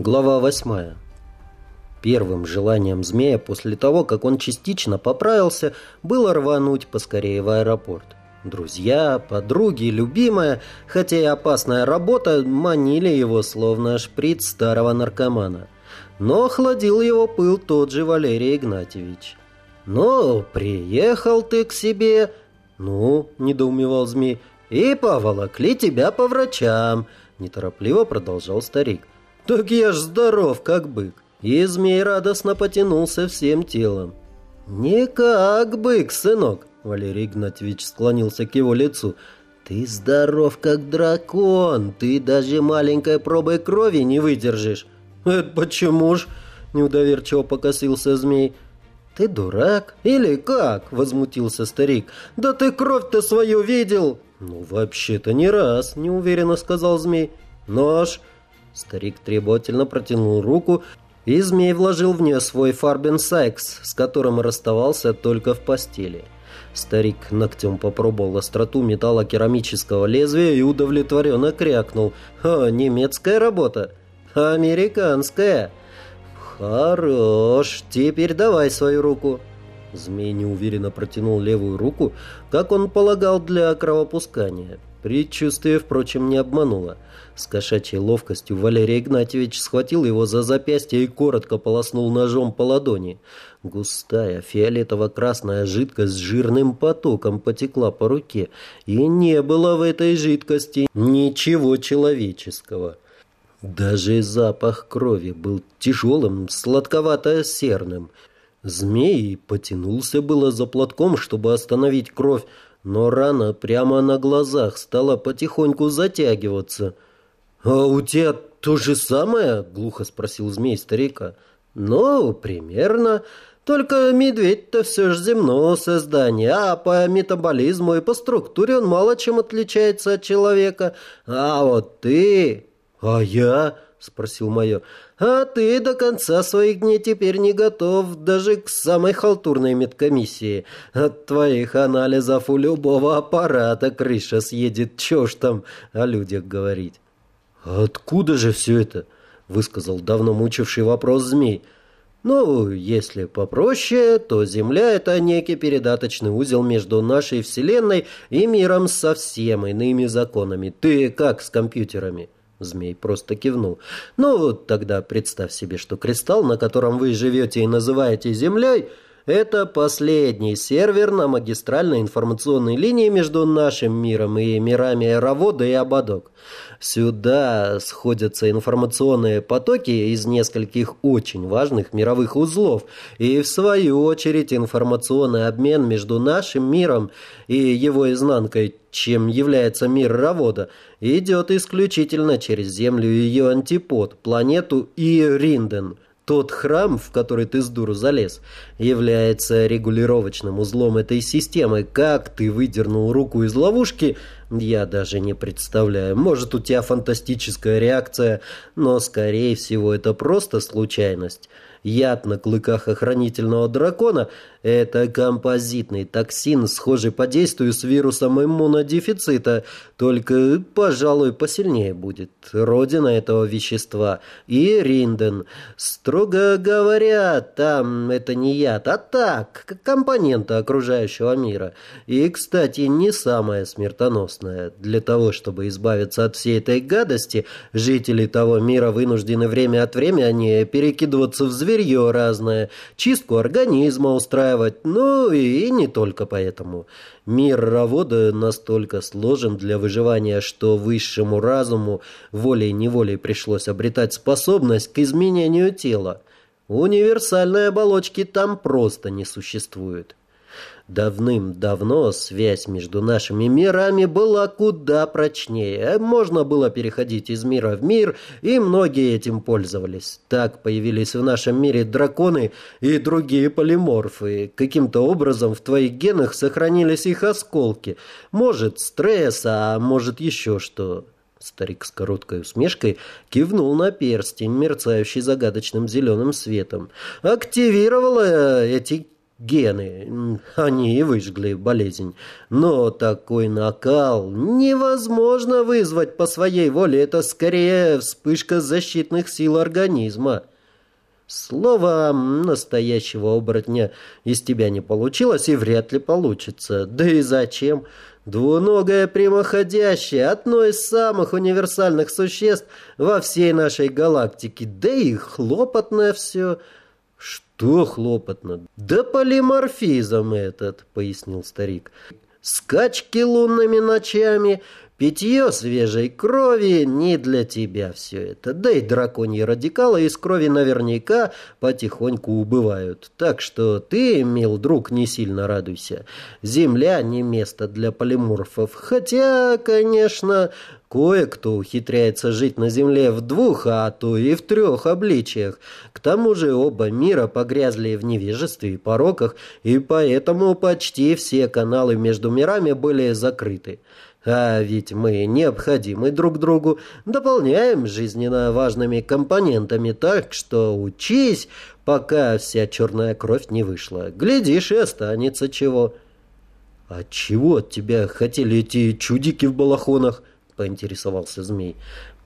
Глава восьмая. Первым желанием змея после того, как он частично поправился, было рвануть поскорее в аэропорт. Друзья, подруги, любимая, хотя и опасная работа, манили его словно шприц старого наркомана. Но охладил его пыл тот же Валерий Игнатьевич. «Ну, приехал ты к себе...» «Ну», — недоумевал змей, — «и поволокли тебя по врачам», — неторопливо продолжал старик. «Так я ж здоров, как бык!» И змей радостно потянулся всем телом. «Не как бык, сынок!» Валерий Игнатьевич склонился к его лицу. «Ты здоров, как дракон! Ты даже маленькой пробой крови не выдержишь!» «Это почему ж?» – неудоверчиво покосился змей. «Ты дурак? Или как?» – возмутился старик. «Да ты кровь-то свою видел!» «Ну, вообще-то не раз», – неуверенно сказал змей. «Нож!» Старик требовательно протянул руку, и змей вложил в нее свой Фарбен Сайкс, с которым расставался только в постели. Старик ногтем попробовал остроту металла керамического лезвия и удовлетворенно крякнул. «О, немецкая работа! Американская!» «Хорош! Теперь давай свою руку!» Змей неуверенно протянул левую руку, как он полагал для кровопускания. Предчувствие, впрочем, не обмануло. С кошачьей ловкостью Валерий Игнатьевич схватил его за запястье и коротко полоснул ножом по ладони. Густая фиолетово-красная жидкость с жирным потоком потекла по руке, и не было в этой жидкости ничего человеческого. Даже запах крови был тяжелым, сладковато-серным. Змей потянулся было за платком, чтобы остановить кровь, но рана прямо на глазах стала потихоньку затягиваться. «А у тебя то же самое?» — глухо спросил змей старика. «Ну, примерно. Только медведь-то все же земного создания, а по метаболизму и по структуре он мало чем отличается от человека. А вот ты...» «А я?» — спросил майор. А ты до конца своих дней теперь не готов даже к самой халтурной медкомиссии. От твоих анализов у любого аппарата крыша съедет. Чё ж там о людях говорить? «Откуда же все это?» — высказал давно мучивший вопрос змей. «Ну, если попроще, то Земля — это некий передаточный узел между нашей Вселенной и миром со всеми иными законами. Ты как с компьютерами?» Змей просто кивнул. «Ну, тогда представь себе, что кристалл, на котором вы живете и называете Землей, это последний сервер на магистральной информационной линии между нашим миром и мирами Аэровода и Ободок. Сюда сходятся информационные потоки из нескольких очень важных мировых узлов, и в свою очередь информационный обмен между нашим миром и его изнанкой, чем является мир Равода, идет исключительно через Землю и ее антипод, планету Иринден – тот храм, в который ты с дуру залез, является регулировочным узлом этой системы. Как ты выдернул руку из ловушки, я даже не представляю. Может, у тебя фантастическая реакция, но, скорее всего, это просто случайность. Яд на клыках охранительного дракона – это композитный токсин, схожий по действию с вирусом иммунодефицита, только, пожалуй, посильнее будет. Родина этого вещества – и Ринден. Строго говоря, там это не яд, а так, как компонента окружающего мира. И, кстати, не самое смертоносное. Для того, чтобы избавиться от всей этой гадости, жители того мира вынуждены время от времени перекидываться в зверь зверье разное, чистку организма устраивать, ну и не только поэтому. Мир Равода настолько сложен для выживания, что высшему разуму волей-неволей пришлось обретать способность к изменению тела. Универсальной оболочки там просто не существует. Давным-давно связь между нашими мирами была куда прочнее. Можно было переходить из мира в мир, и многие этим пользовались. Так появились в нашем мире драконы и другие полиморфы. Каким-то образом в твоих генах сохранились их осколки. Может, стресс, а может еще что. Старик с короткой усмешкой кивнул на перстень, мерцающий загадочным зеленым светом. «Активировала эти гены, они и выжгли болезнь. Но такой накал невозможно вызвать по своей воле. Это скорее вспышка защитных сил организма. Слово настоящего оборотня из тебя не получилось и вряд ли получится. Да и зачем? Двуногое прямоходящее, одно из самых универсальных существ во всей нашей галактике. Да и хлопотное все. Что хлопотно? Да полиморфизм этот, пояснил старик. Скачки лунными ночами, Питье свежей крови не для тебя все это. Да и драконьи радикалы из крови наверняка потихоньку убывают. Так что ты, мил друг, не сильно радуйся. Земля не место для полиморфов. Хотя, конечно, Кое-кто ухитряется жить на Земле в двух, а то и в трех обличиях. К тому же оба мира погрязли в невежестве и пороках, и поэтому почти все каналы между мирами были закрыты. А ведь мы необходимы друг другу, дополняем жизненно важными компонентами, так что учись, пока вся черная кровь не вышла. Глядишь, и останется чего. А чего от тебя хотели эти чудики в балахонах? поинтересовался змей.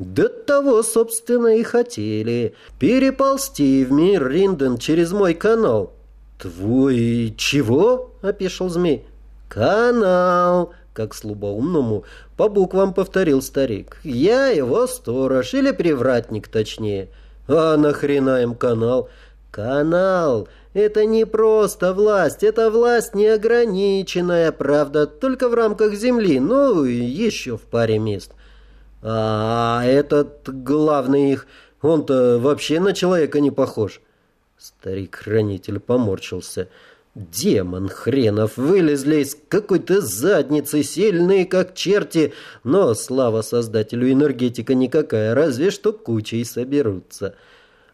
«Да того, собственно, и хотели. Переползти в мир Ринден через мой канал». «Твой чего?» — опешил змей. «Канал!» Как слабоумному, по буквам повторил старик. «Я его сторож, или привратник точнее. А нахрена им канал?» «Канал! Это не просто власть, это власть неограниченная, правда, только в рамках земли, ну, еще в паре мест». «А этот главный их, он-то вообще на человека не похож». Старик-хранитель поморщился. Демон хренов вылезли из какой-то задницы, сильные как черти, но слава создателю энергетика никакая, разве что кучей соберутся.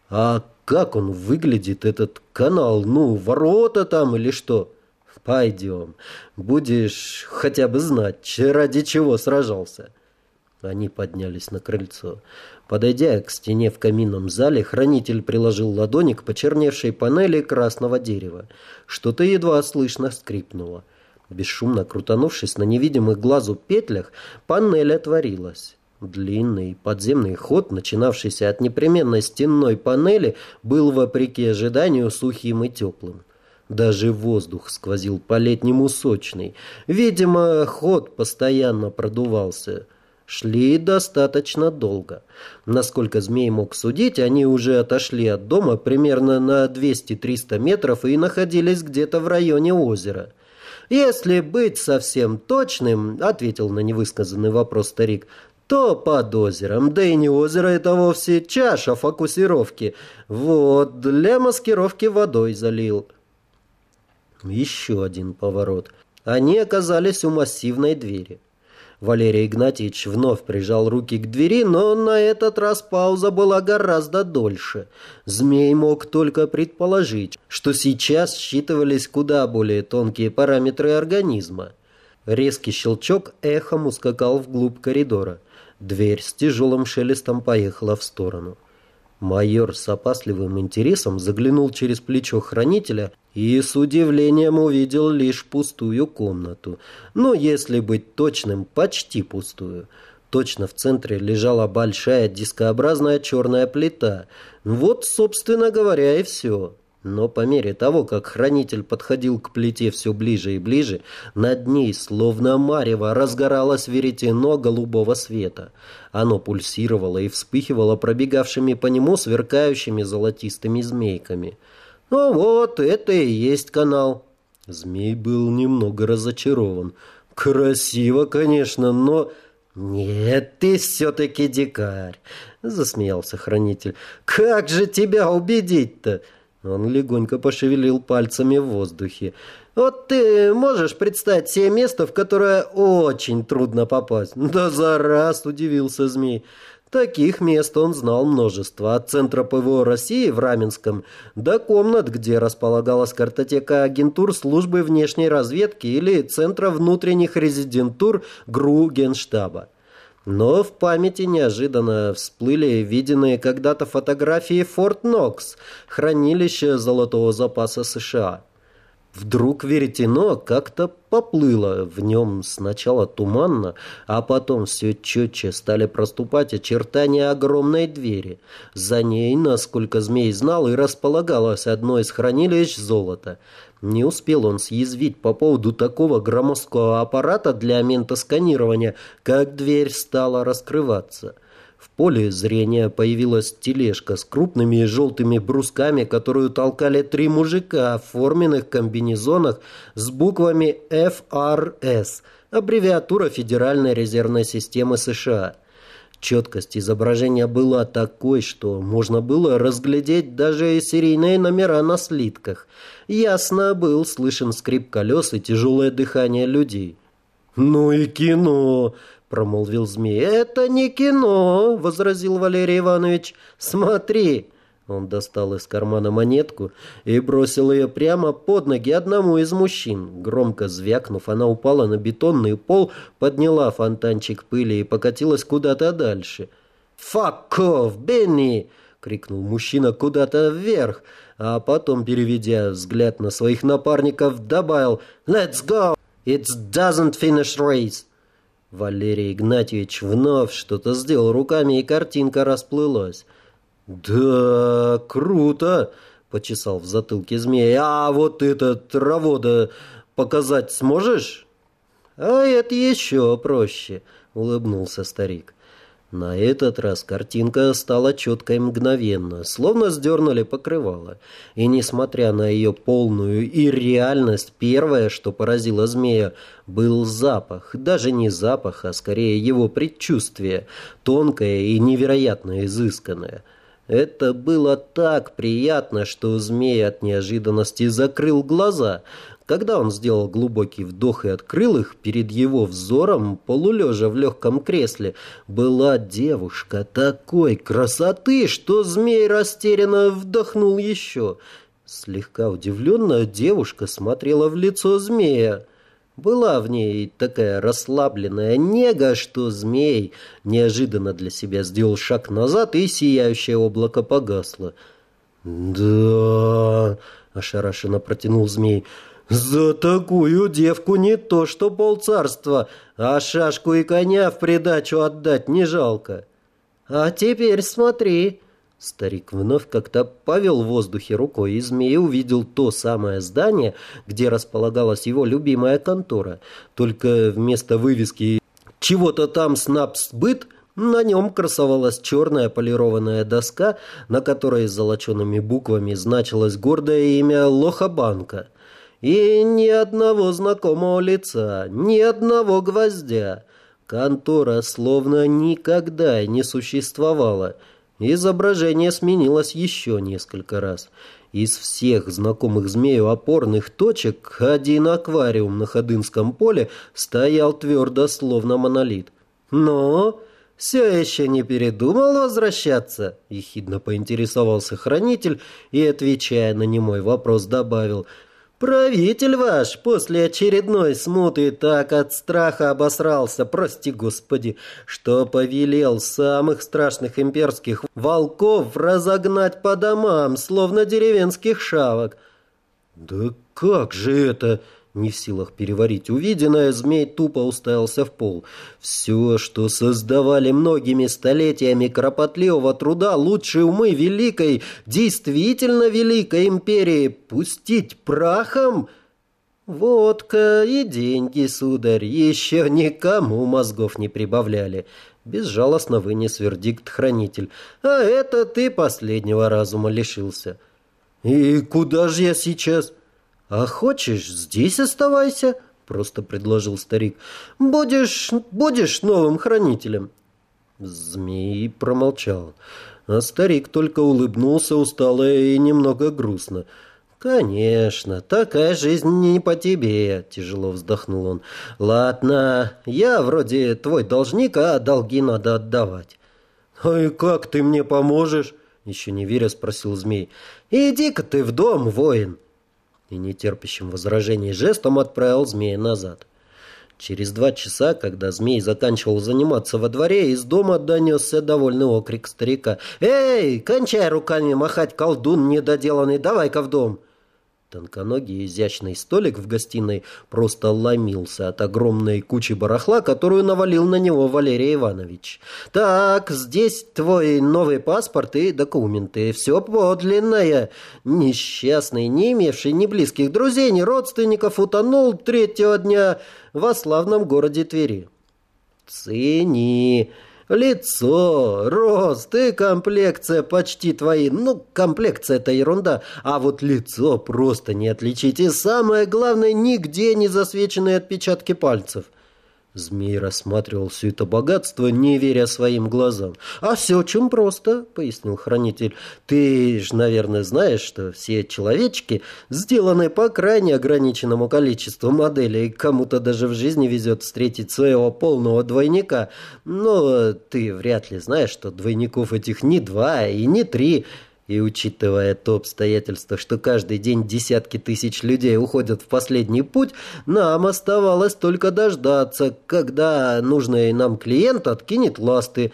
А как он выглядит, этот канал? Ну, ворота там или что? Пойдем, будешь хотя бы знать, ради чего сражался. Они поднялись на крыльцо. Подойдя к стене в каминном зале, хранитель приложил ладони к почерневшей панели красного дерева. Что-то едва слышно скрипнуло. Бесшумно крутанувшись на невидимых глазу петлях, панель отворилась. Длинный подземный ход, начинавшийся от непременной стенной панели, был, вопреки ожиданию, сухим и теплым. Даже воздух сквозил по-летнему сочный. Видимо, ход постоянно продувался – шли достаточно долго. Насколько змей мог судить, они уже отошли от дома примерно на 200-300 метров и находились где-то в районе озера. «Если быть совсем точным», — ответил на невысказанный вопрос старик, то под озером. Да и не озеро это вовсе чаша фокусировки. Вот, для маскировки водой залил. Еще один поворот. Они оказались у массивной двери. Валерий Игнатьевич вновь прижал руки к двери, но на этот раз пауза была гораздо дольше. Змей мог только предположить, что сейчас считывались куда более тонкие параметры организма. Резкий щелчок эхом ускакал вглубь коридора. Дверь с тяжелым шелестом поехала в сторону. Майор с опасливым интересом заглянул через плечо хранителя и с удивлением увидел лишь пустую комнату. Но, если быть точным, почти пустую. Точно в центре лежала большая дискообразная черная плита. Вот, собственно говоря, и все. Но по мере того, как хранитель подходил к плите все ближе и ближе, над ней, словно марево, разгоралось веретено голубого света. Оно пульсировало и вспыхивало пробегавшими по нему сверкающими золотистыми змейками. «Ну вот, это и есть канал». Змей был немного разочарован. «Красиво, конечно, но...» «Нет, ты все-таки дикарь», — засмеялся хранитель. «Как же тебя убедить-то?» Он легонько пошевелил пальцами в воздухе. «Вот ты можешь представить себе место, в которое очень трудно попасть?» «Да за раз!» – удивился змей. Таких мест он знал множество, от центра ПВО России в Раменском до комнат, где располагалась картотека агентур службы внешней разведки или центра внутренних резидентур ГРУ Генштаба. Но в памяти неожиданно всплыли виденные когда-то фотографии Форт Нокс, хранилища золотого запаса США. Вдруг веретено как-то поплыло. В нем сначала туманно, а потом все четче стали проступать очертания огромной двери. За ней, насколько змей знал, и располагалось одно из хранилищ золота. Не успел он съязвить по поводу такого громоздкого аппарата для ментосканирования, как дверь стала раскрываться. Поле зрения появилась тележка с крупными желтыми брусками, которую толкали три мужика в форменных комбинезонах с буквами FRS, аббревиатура Федеральной резервной системы США. Четкость изображения была такой, что можно было разглядеть даже серийные номера на слитках. Ясно был слышен скрип колес и тяжелое дыхание людей. «Ну и кино!» Промолвил змей. «Это не кино!» — возразил Валерий Иванович. «Смотри!» Он достал из кармана монетку и бросил ее прямо под ноги одному из мужчин. Громко звякнув, она упала на бетонный пол, подняла фонтанчик пыли и покатилась куда-то дальше. «Fuck off, Бенни!» — крикнул мужчина куда-то вверх, а потом, переведя взгляд на своих напарников, добавил «Let's go! It doesn't finish race!» Валерий Игнатьевич вновь что-то сделал руками, и картинка расплылась. «Да, круто!» — почесал в затылке змея. «А вот этот травода показать сможешь?» «А это еще проще», — улыбнулся старик. На этот раз картинка стала четкой мгновенно, словно сдернули покрывало. И несмотря на ее полную и реальность, первое, что поразило змея, был запах. Даже не запах, а скорее его предчувствие, тонкое и невероятно изысканное. Это было так приятно, что змей от неожиданности закрыл глаза. Когда он сделал глубокий вдох и открыл их, перед его взором, полулежа в легком кресле, была девушка такой красоты, что змей растерянно вдохнул еще. Слегка удивленная девушка смотрела в лицо змея. Была в ней такая расслабленная нега, что змей неожиданно для себя сделал шаг назад, и сияющее облако погасло. «Да...» — ошарашенно протянул змей — «За такую девку не то что полцарства, а шашку и коня в придачу отдать не жалко». «А теперь смотри». Старик вновь как-то повел в воздухе рукой, и змей увидел то самое здание, где располагалась его любимая контора. Только вместо вывески «Чего-то там снабсбыт» на нем красовалась черная полированная доска, на которой золочеными буквами значилось гордое имя Лохабанка – и ни одного знакомого лица, ни одного гвоздя. Контора словно никогда не существовала. Изображение сменилось еще несколько раз. Из всех знакомых змею опорных точек один аквариум на Ходынском поле стоял твердо, словно монолит. Но все еще не передумал возвращаться?» — ехидно поинтересовался хранитель и, отвечая на немой вопрос, добавил — Правитель ваш после очередной смуты так от страха обосрался, прости господи, что повелел самых страшных имперских волков разогнать по домам, словно деревенских шавок. Да как же это... Не в силах переварить увиденное, змей тупо уставился в пол. Все, что создавали многими столетиями кропотливого труда лучшие умы великой, действительно великой империи, пустить прахом? Водка и деньги, сударь, еще никому мозгов не прибавляли. Безжалостно вынес вердикт хранитель. А это ты последнего разума лишился. И куда же я сейчас? — «А хочешь, здесь оставайся», — просто предложил старик. «Будешь, будешь новым хранителем». Змей промолчал, а старик только улыбнулся устало и немного грустно. «Конечно, такая жизнь не по тебе», — тяжело вздохнул он. «Ладно, я вроде твой должник, а долги надо отдавать». «А и как ты мне поможешь?» — еще не веря спросил змей. «Иди-ка ты в дом, воин» и нетерпящим возражений жестом отправил змея назад. Через два часа, когда змей заканчивал заниматься во дворе, из дома донесся довольный окрик старика. «Эй, кончай руками махать, колдун недоделанный, давай-ка в дом!» Тонконогий изящный столик в гостиной просто ломился от огромной кучи барахла, которую навалил на него Валерий Иванович. «Так, здесь твой новый паспорт и документы. Все подлинное. Несчастный, не имевший ни близких друзей, ни родственников, утонул третьего дня во славном городе Твери». «Цени!» Лицо, рост и комплекция почти твои. Ну, комплекция это ерунда, а вот лицо просто не отличить. И самое главное, нигде не засвеченные отпечатки пальцев. Змей рассматривал все это богатство, не веря своим глазам. «А все очень просто», — пояснил хранитель. «Ты ж, наверное, знаешь, что все человечки сделаны по крайне ограниченному количеству моделей. Кому-то даже в жизни везет встретить своего полного двойника. Но ты вряд ли знаешь, что двойников этих не два и не три». И учитывая то обстоятельство, что каждый день десятки тысяч людей уходят в последний путь, нам оставалось только дождаться, когда нужный нам клиент откинет ласты.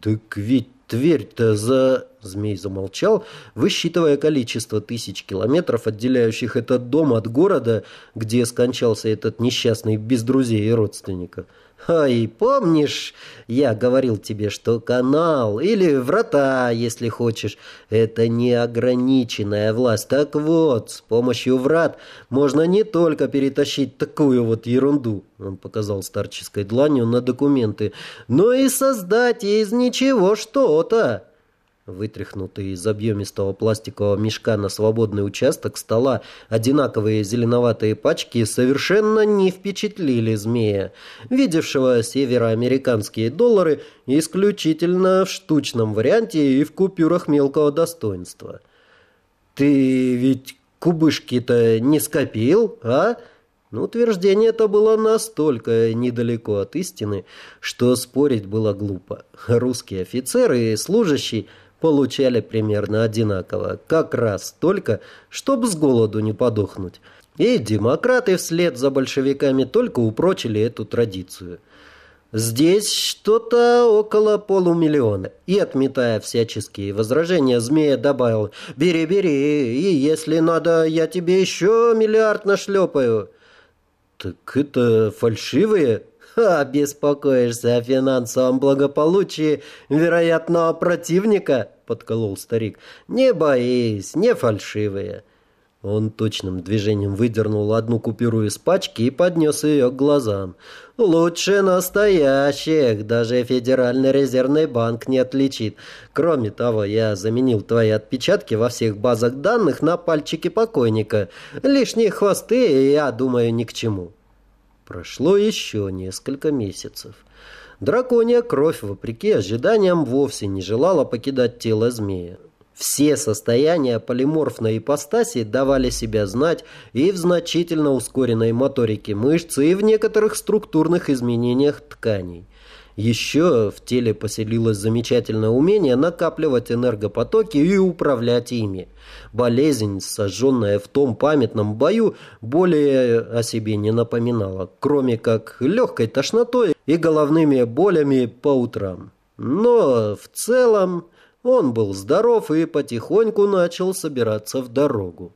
«Так ведь Тверь-то за...» Змей замолчал, высчитывая количество тысяч километров, отделяющих этот дом от города, где скончался этот несчастный без друзей и родственников. Ай, помнишь, я говорил тебе, что канал или врата, если хочешь, это неограниченная власть. Так вот, с помощью врат можно не только перетащить такую вот ерунду, он показал старческой дланью на документы, но и создать из ничего что-то. Вытряхнутые из объемистого пластикового мешка на свободный участок стола одинаковые зеленоватые пачки совершенно не впечатлили змея, видевшего североамериканские доллары исключительно в штучном варианте и в купюрах мелкого достоинства. «Ты ведь кубышки-то не скопил, а?» Но утверждение это было настолько недалеко от истины, что спорить было глупо. Русские офицеры и служащие получали примерно одинаково, как раз только, чтобы с голоду не подохнуть. И демократы вслед за большевиками только упрочили эту традицию. Здесь что-то около полумиллиона. И, отметая всяческие возражения, Змея добавил «Бери, бери, и если надо, я тебе еще миллиард нашлепаю». «Так это фальшивые?» Ха, беспокоишься о финансовом благополучии вероятного противника, подколол старик. Не боись, не фальшивые. Он точным движением выдернул одну купюру из пачки и поднес ее к глазам. «Лучше настоящих, даже Федеральный резервный банк не отличит. Кроме того, я заменил твои отпечатки во всех базах данных на пальчики покойника. Лишние хвосты, я думаю, ни к чему». Прошло еще несколько месяцев. Драконья кровь, вопреки ожиданиям, вовсе не желала покидать тело змея. Все состояния полиморфной ипостаси давали себя знать и в значительно ускоренной моторике мышц, и в некоторых структурных изменениях тканей. Еще в теле поселилось замечательное умение накапливать энергопотоки и управлять ими. Болезнь, сожженная в том памятном бою, более о себе не напоминала, кроме как легкой тошнотой и головными болями по утрам. Но в целом он был здоров и потихоньку начал собираться в дорогу.